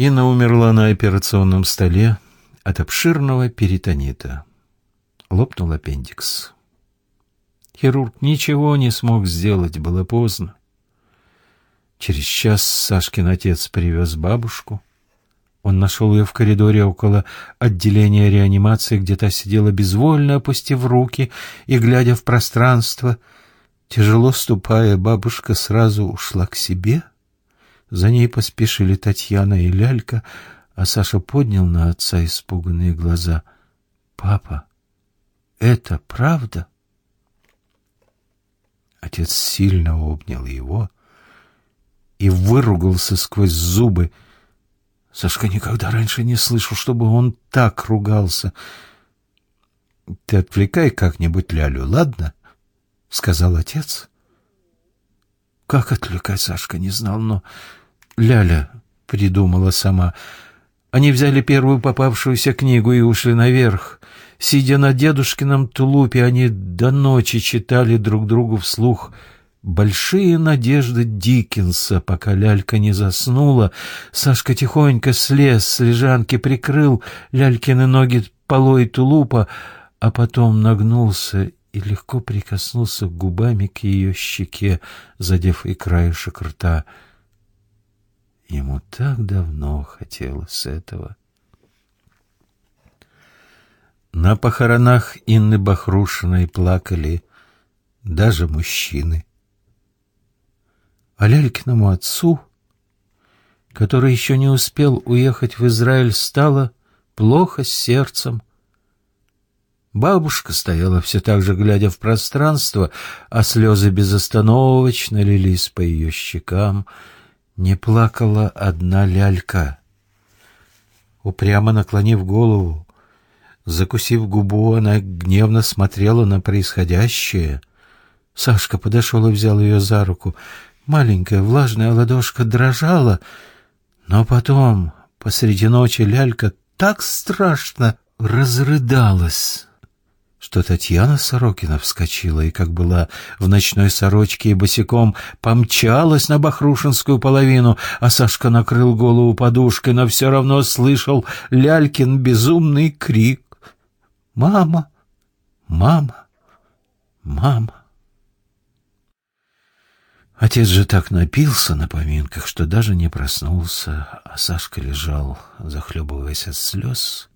Инна умерла на операционном столе от обширного перитонита. Лопнул аппендикс. Хирург ничего не смог сделать, было поздно. Через час Сашкин отец привез бабушку. Он нашел ее в коридоре около отделения реанимации, где та сидела безвольно, опустив руки и глядя в пространство. Тяжело ступая, бабушка сразу ушла к себе. За ней поспешили Татьяна и Лялька, а Саша поднял на отца испуганные глаза. «Папа, это правда?» Отец сильно обнял его и выругался сквозь зубы. Сашка никогда раньше не слышал, чтобы он так ругался. — Ты отвлекай как-нибудь Лялю, ладно? — сказал отец. Как отвлекать Сашка не знал, но Ляля придумала сама. Они взяли первую попавшуюся книгу и ушли наверх. Сидя на дедушкином тулупе, они до ночи читали друг другу вслух — большие надежды Диккенса, пока лялька не заснула. Сашка тихонько слез с лежанки, прикрыл лялькины ноги полой тулупа, а потом нагнулся и легко прикоснулся губами к ее щеке, задев и краешек рта. Ему так давно хотелось этого. На похоронах Инны Бахрушиной плакали даже мужчины а Лялькиному отцу, который еще не успел уехать в Израиль, стало плохо с сердцем. Бабушка стояла все так же, глядя в пространство, а слезы безостановочно лились по ее щекам. Не плакала одна лялька. Упрямо наклонив голову, закусив губу, она гневно смотрела на происходящее. Сашка подошел и взял ее за руку — Маленькая влажная ладошка дрожала, но потом, посреди ночи, лялька так страшно разрыдалась, что Татьяна Сорокина вскочила и, как была в ночной сорочке и босиком, помчалась на Бахрушинскую половину, а Сашка накрыл голову подушкой, но все равно слышал лялькин безумный крик. «Мама! Мама! Мама!» Отец же так напился на поминках, что даже не проснулся, а Сашка лежал, захлебываясь от слез,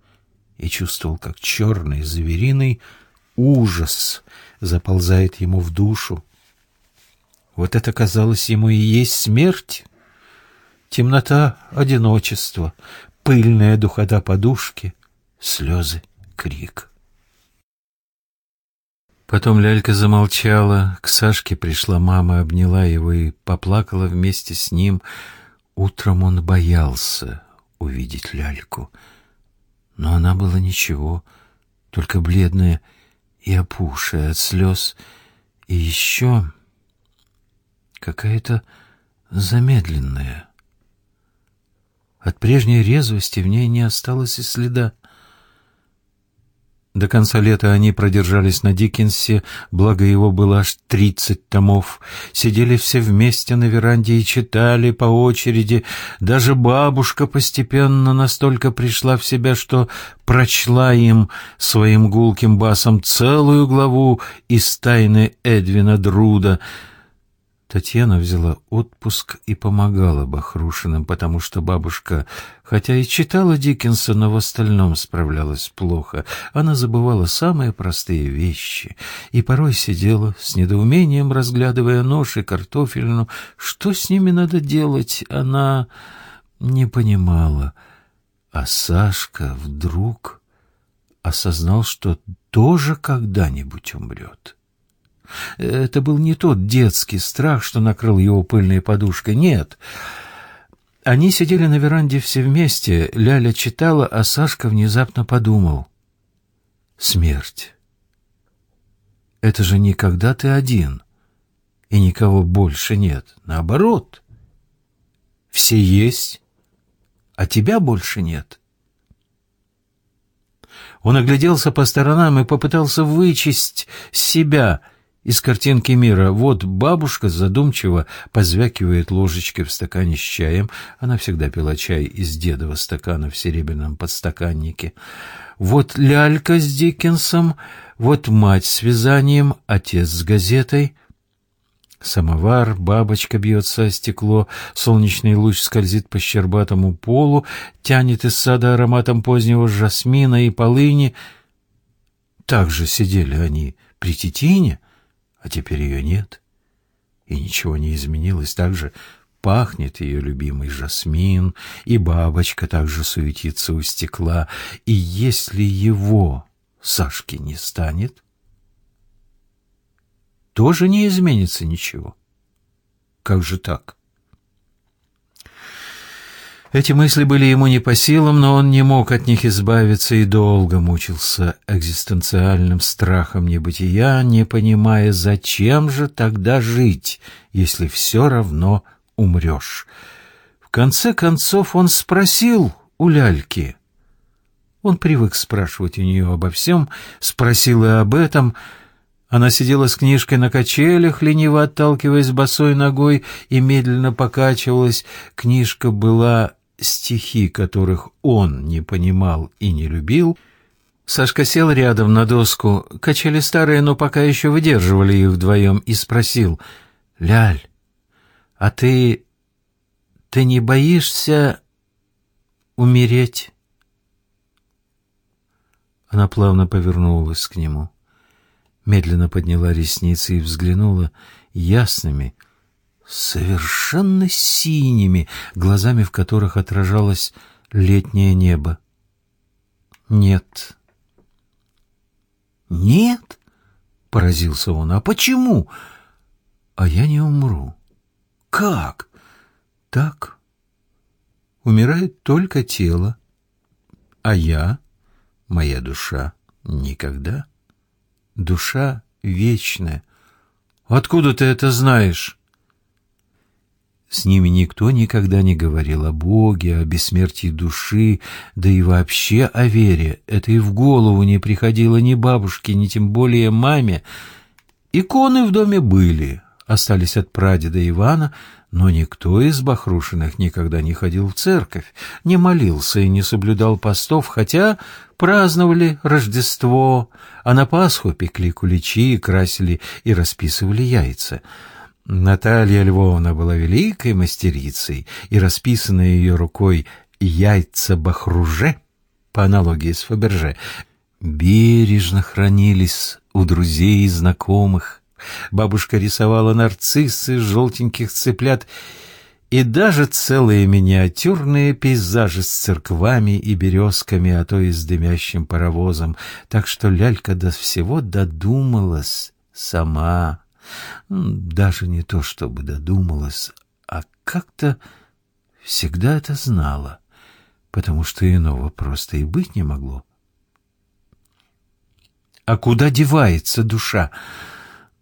и чувствовал, как черный звериный ужас заползает ему в душу. Вот это казалось ему и есть смерть. Темнота, одиночество, пыльная духота подушки, слезы, крик. Потом лялька замолчала, к Сашке пришла мама, обняла его и поплакала вместе с ним. Утром он боялся увидеть ляльку, но она была ничего, только бледная и опухшая от слез, и еще какая-то замедленная. От прежней резвости в ней не осталось и следа. До конца лета они продержались на Диккенсе, благо его было аж тридцать томов. Сидели все вместе на веранде и читали по очереди. Даже бабушка постепенно настолько пришла в себя, что прочла им своим гулким басом целую главу из тайны Эдвина Друда — Татьяна взяла отпуск и помогала Бахрушиным, потому что бабушка, хотя и читала Диккенса, но в остальном справлялась плохо. Она забывала самые простые вещи и порой сидела с недоумением, разглядывая нож и картофельну. Что с ними надо делать, она не понимала. А Сашка вдруг осознал, что тоже когда-нибудь умрет. Это был не тот детский страх, что накрыл его пыльной подушкой. Нет. Они сидели на веранде все вместе. Ляля читала, а Сашка внезапно подумал. Смерть. Это же никогда ты один, и никого больше нет. Наоборот. Все есть, а тебя больше нет. Он огляделся по сторонам и попытался вычесть себя — из картинки мира. Вот бабушка задумчиво позвякивает ложечкой в стакане с чаем. Она всегда пила чай из дедова стакана в серебряном подстаканнике. Вот лялька с Диккенсом, вот мать с вязанием, отец с газетой. Самовар, бабочка бьется о стекло, солнечный луч скользит по щербатому полу, тянет из сада ароматом позднего жасмина и полыни. Так же сидели они при Титине, а теперь ее нет. И ничего не изменилось, так же пахнет ее любимый жасмин, и бабочка также суетится у стекла. И если его, Сашки, не станет, тоже не изменится ничего. Как же так? Эти мысли были ему не по силам, но он не мог от них избавиться и долго мучился экзистенциальным страхом небытия, не понимая, зачем же тогда жить, если все равно умрешь. В конце концов он спросил у ляльки. Он привык спрашивать у нее обо всем, спросил и об этом. Она сидела с книжкой на качелях, лениво отталкиваясь босой ногой, и медленно покачивалась. Книжка была стихи, которых он не понимал и не любил, Сашка сел рядом на доску, качели старые, но пока еще выдерживали их вдвоем, и спросил, «Ляль, а ты... ты не боишься умереть?» Она плавно повернулась к нему, медленно подняла ресницы и взглянула ясными, совершенно синими, глазами в которых отражалось летнее небо. «Нет». «Нет?» — поразился он. «А почему?» «А я не умру». «Как?» «Так. Умирает только тело, а я, моя душа, никогда. Душа вечная. Откуда ты это знаешь?» С ними никто никогда не говорил о Боге, о бессмертии души, да и вообще о вере. Это и в голову не приходило ни бабушке, ни тем более маме. Иконы в доме были, остались от прадеда Ивана, но никто из Бахрушиных никогда не ходил в церковь, не молился и не соблюдал постов, хотя праздновали Рождество, а на Пасху пекли куличи, красили и расписывали яйца — Наталья Львовна была великой мастерицей, и расписанные ее рукой яйца бахруже, по аналогии с Фаберже, бережно хранились у друзей и знакомых. Бабушка рисовала нарциссы, желтеньких цыплят и даже целые миниатюрные пейзажи с церквами и березками, а то и с дымящим паровозом, так что лялька до всего додумалась сама. Даже не то, чтобы додумалась, а как-то всегда это знала, потому что иного просто и быть не могло. А куда девается душа?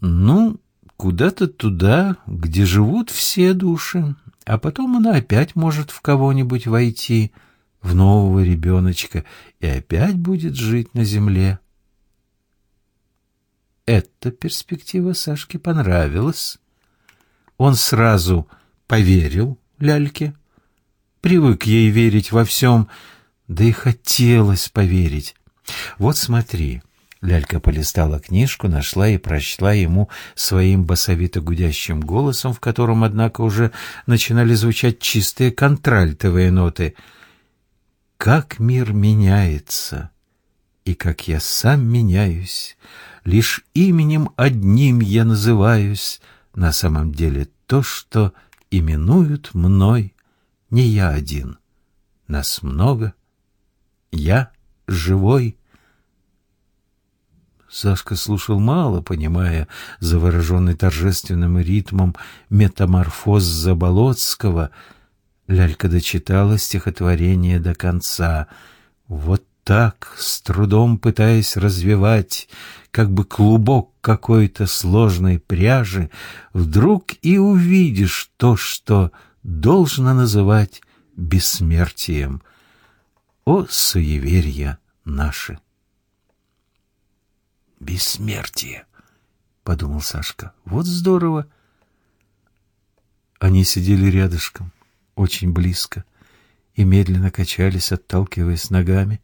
Ну, куда-то туда, где живут все души, а потом она опять может в кого-нибудь войти, в нового ребеночка, и опять будет жить на земле. Эта перспектива Сашке понравилась. Он сразу поверил Ляльке, привык ей верить во всем, да и хотелось поверить. Вот смотри, Лялька полистала книжку, нашла и прочла ему своим басовито-гудящим голосом, в котором, однако, уже начинали звучать чистые контральтовые ноты. «Как мир меняется, и как я сам меняюсь!» Лишь именем одним я называюсь, на самом деле то, что именуют мной, не я один. Нас много, я живой. Сашка слушал мало, понимая, завороженный торжественным ритмом метаморфоз Заболоцкого. Лялька дочитала стихотворение до конца. Вот так, с трудом пытаясь развивать как бы клубок какой-то сложной пряжи, вдруг и увидишь то, что должно называть бессмертием. О, суеверья наши! Бессмертие! — подумал Сашка. «Вот здорово!» Они сидели рядышком, очень близко, и медленно качались, отталкиваясь ногами.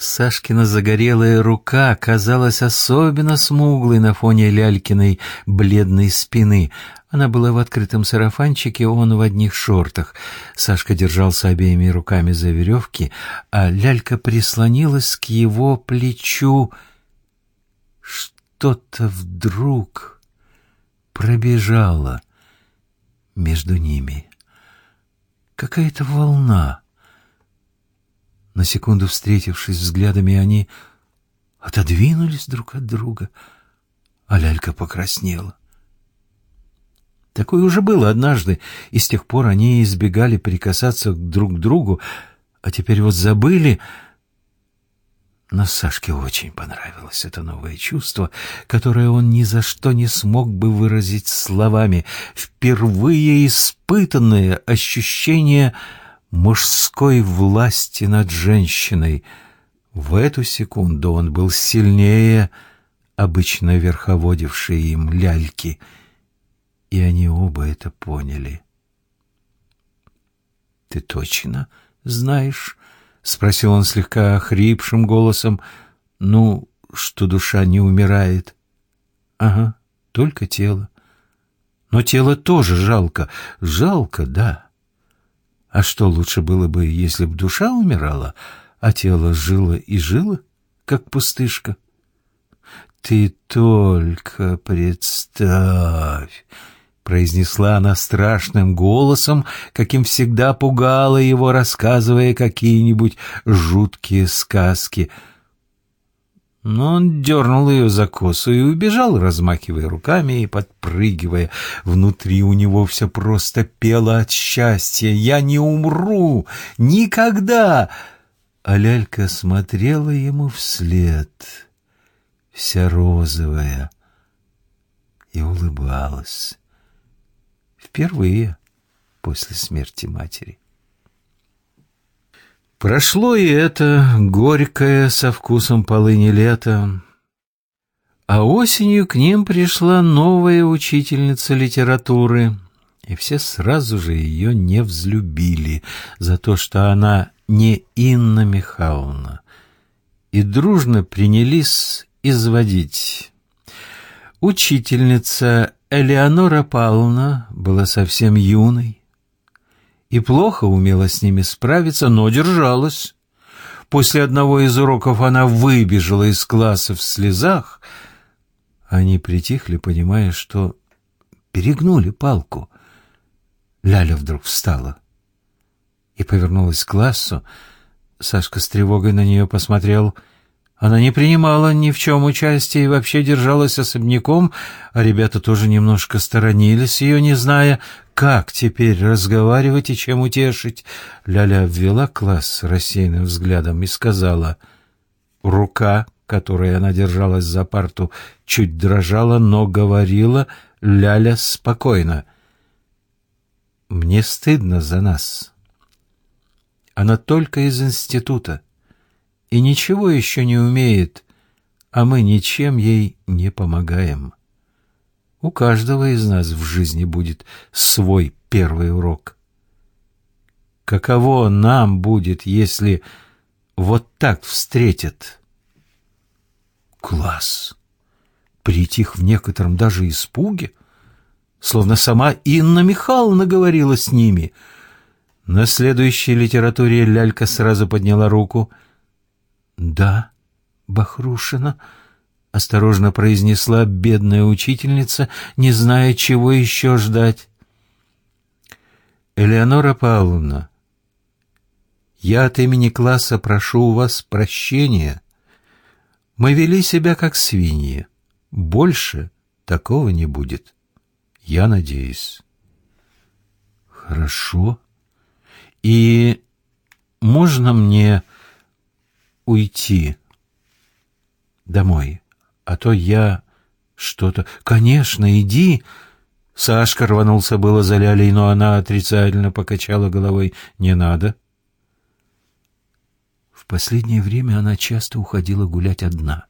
Сашкина загорелая рука казалась особенно смуглой на фоне Лялькиной бледной спины. Она была в открытом сарафанчике, он в одних шортах. Сашка держался обеими руками за веревки, а Лялька прислонилась к его плечу. Что-то вдруг пробежало между ними. Какая-то волна. На секунду встретившись взглядами, они отодвинулись друг от друга, а лялька покраснела. Такое уже было однажды, и с тех пор они избегали прикасаться друг к другу, а теперь вот забыли. Но Сашке очень понравилось это новое чувство, которое он ни за что не смог бы выразить словами. Впервые испытанное ощущение — мужской власти над женщиной. В эту секунду он был сильнее обычно верховодившей им ляльки, и они оба это поняли. «Ты точно знаешь?» — спросил он слегка охрипшим голосом. «Ну, что душа не умирает?» «Ага, только тело. Но тело тоже жалко. Жалко, да». А что лучше было бы, если б душа умирала, а тело жило и жило, как пустышка? Ты только представь, произнесла она страшным голосом, каким всегда пугала его, рассказывая какие-нибудь жуткие сказки — но он дернул ее за косу и убежал, размахивая руками и подпрыгивая. Внутри у него все просто пело от счастья. «Я не умру! Никогда!» А лялька смотрела ему вслед, вся розовая, и улыбалась. Впервые после смерти матери. Прошло и это горькое со вкусом полыни лето, а осенью к ним пришла новая учительница литературы, и все сразу же ее не взлюбили за то, что она не Инна Михайловна, и дружно принялись изводить. Учительница Элеонора Павловна была совсем юной, и плохо умела с ними справиться, но держалась. После одного из уроков она выбежала из класса в слезах. Они притихли, понимая, что перегнули палку. Ляля вдруг встала и повернулась к классу. Сашка с тревогой на нее посмотрел — она не принимала ни в чем участия и вообще держалась особняком, а ребята тоже немножко сторонились ее, не зная, как теперь разговаривать и чем утешить. Ляля обвела класс рассеянным взглядом и сказала, рука, которой она держалась за парту, чуть дрожала, но говорила Ляля спокойно. «Мне стыдно за нас. Она только из института и ничего еще не умеет, а мы ничем ей не помогаем. У каждого из нас в жизни будет свой первый урок. Каково нам будет, если вот так встретят? Класс! Притих в некотором даже испуге, словно сама Инна Михайловна говорила с ними. На следующей литературе лялька сразу подняла руку — «Да, Бахрушина», — осторожно произнесла бедная учительница, не зная, чего еще ждать. «Элеонора Павловна, я от имени класса прошу у вас прощения. Мы вели себя как свиньи. Больше такого не будет. Я надеюсь». «Хорошо. И можно мне уйти домой, а то я что-то... Конечно, иди!» Сашка рванулся было за Лялей, но она отрицательно покачала головой. «Не надо». В последнее время она часто уходила гулять одна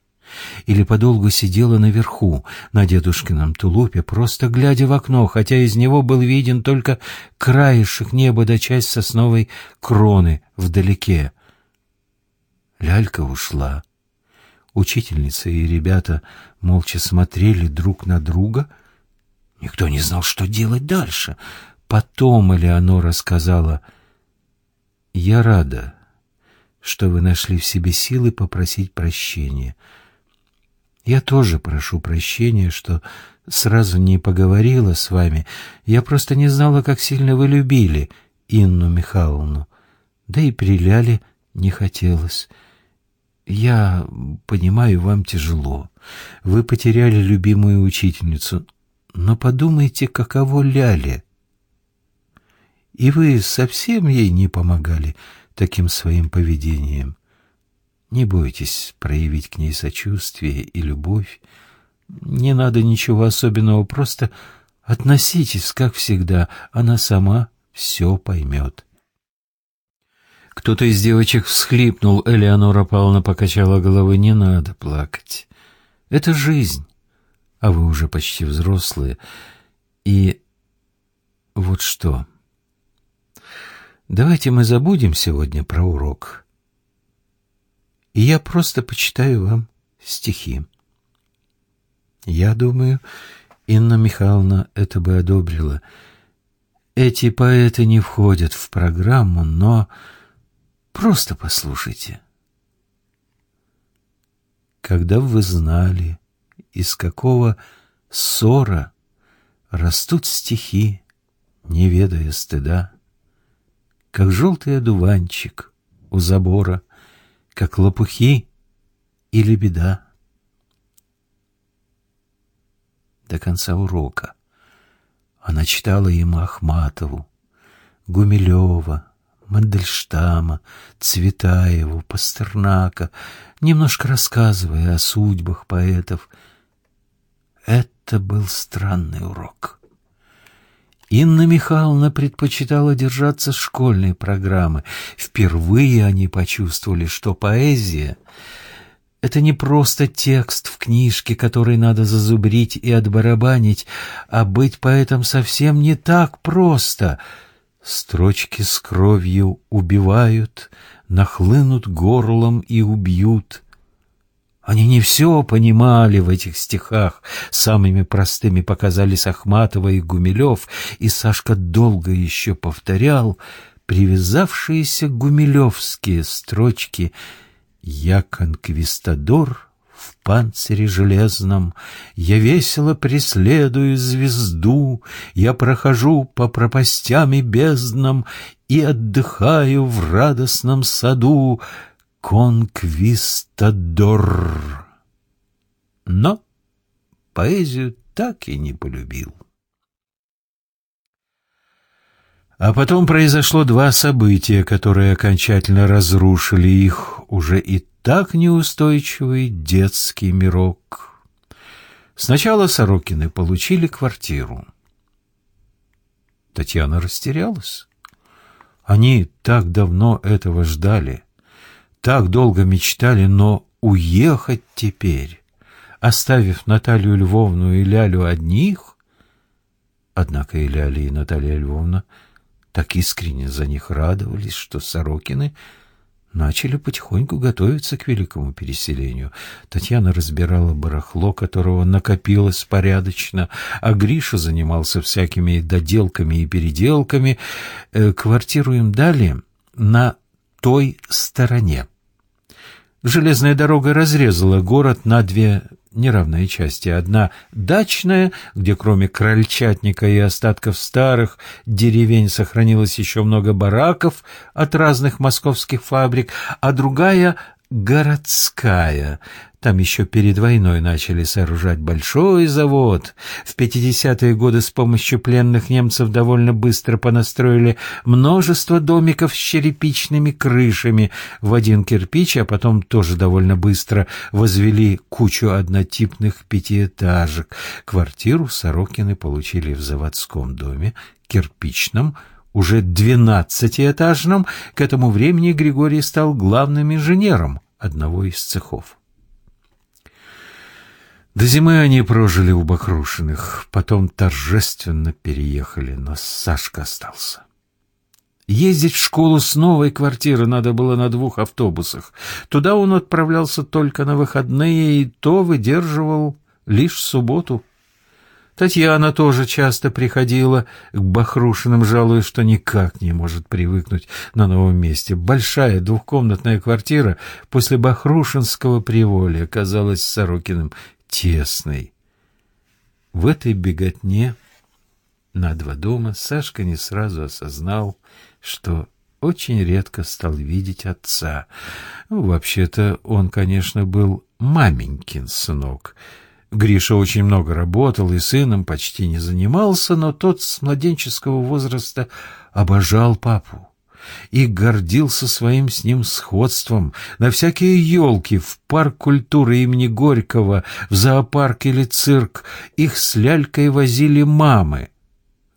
или подолгу сидела наверху, на дедушкином тулупе, просто глядя в окно, хотя из него был виден только краешек неба да часть сосновой кроны вдалеке. Лялька ушла. Учительница и ребята молча смотрели друг на друга. Никто не знал, что делать дальше. Потом Элеонора сказала, «Я рада, что вы нашли в себе силы попросить прощения. Я тоже прошу прощения, что сразу не поговорила с вами. Я просто не знала, как сильно вы любили Инну Михайловну. Да и приляли не хотелось. Я понимаю, вам тяжело. Вы потеряли любимую учительницу. Но подумайте, каково Ляле. И вы совсем ей не помогали таким своим поведением. Не бойтесь проявить к ней сочувствие и любовь. Не надо ничего особенного, просто относитесь, как всегда. Она сама все поймет. Кто-то из девочек всхлипнул, Элеонора Павловна покачала головой. «Не надо плакать. Это жизнь, а вы уже почти взрослые. И вот что. Давайте мы забудем сегодня про урок и я просто почитаю вам стихи. Я думаю, Инна Михайловна это бы одобрила. Эти поэты не входят в программу, но просто послушайте. Когда вы знали, из какого ссора растут стихи, не ведая стыда, как желтый одуванчик у забора — как лопухи или беда. До конца урока она читала ему Ахматову, Гумилева, Мандельштама, Цветаеву, Пастернака, немножко рассказывая о судьбах поэтов. Это был странный урок. Инна Михайловна предпочитала держаться школьной программы. Впервые они почувствовали, что поэзия — это не просто текст в книжке, который надо зазубрить и отбарабанить, а быть поэтом совсем не так просто. Строчки с кровью убивают, нахлынут горлом и убьют — они не все понимали в этих стихах. Самыми простыми показались Ахматова и Гумилев, и Сашка долго еще повторял привязавшиеся гумилевские строчки «Я конквистадор в панцире железном, я весело преследую звезду, я прохожу по пропастям и безднам и отдыхаю в радостном саду, конквистадор. Но поэзию так и не полюбил. А потом произошло два события, которые окончательно разрушили их уже и так неустойчивый детский мирок. Сначала Сорокины получили квартиру. Татьяна растерялась. Они так давно этого ждали так долго мечтали, но уехать теперь, оставив Наталью Львовну и Лялю одних... Однако и Ляля, и Наталья Львовна так искренне за них радовались, что Сорокины начали потихоньку готовиться к великому переселению. Татьяна разбирала барахло, которого накопилось порядочно, а Гриша занимался всякими доделками и переделками. Э, квартиру им дали на той стороне. Железная дорога разрезала город на две неравные части. Одна дачная, где кроме крольчатника и остатков старых деревень сохранилось еще много бараков от разных московских фабрик, а другая городская, там еще перед войной начали сооружать большой завод. В 50-е годы с помощью пленных немцев довольно быстро понастроили множество домиков с черепичными крышами в один кирпич, а потом тоже довольно быстро возвели кучу однотипных пятиэтажек. Квартиру Сорокины получили в заводском доме, кирпичном, уже двенадцатиэтажном. К этому времени Григорий стал главным инженером одного из цехов. До зимы они прожили у Бахрушиных, потом торжественно переехали, но Сашка остался. Ездить в школу с новой квартиры надо было на двух автобусах. Туда он отправлялся только на выходные, и то выдерживал лишь субботу. Татьяна тоже часто приходила к Бахрушиным, жалуясь, что никак не может привыкнуть на новом месте. Большая двухкомнатная квартира после Бахрушинского приволия казалась Сорокиным тесной. В этой беготне на два дома Сашка не сразу осознал, что очень редко стал видеть отца. Ну, вообще-то он, конечно, был маменькин сынок. Гриша очень много работал и сыном почти не занимался, но тот с младенческого возраста обожал папу и гордился своим с ним сходством. На всякие елки в парк культуры имени Горького, в зоопарк или цирк их с лялькой возили мамы.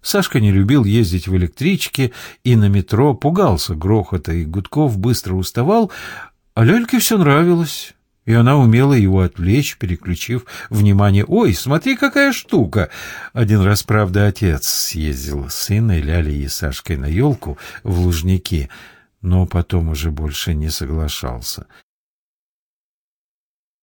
Сашка не любил ездить в электричке и на метро, пугался грохота и гудков, быстро уставал, а Лёльке все нравилось. И она умела его отвлечь, переключив внимание. «Ой, смотри, какая штука!» Один раз, правда, отец съездил с сыной Лялей и Сашкой на елку в Лужники, но потом уже больше не соглашался —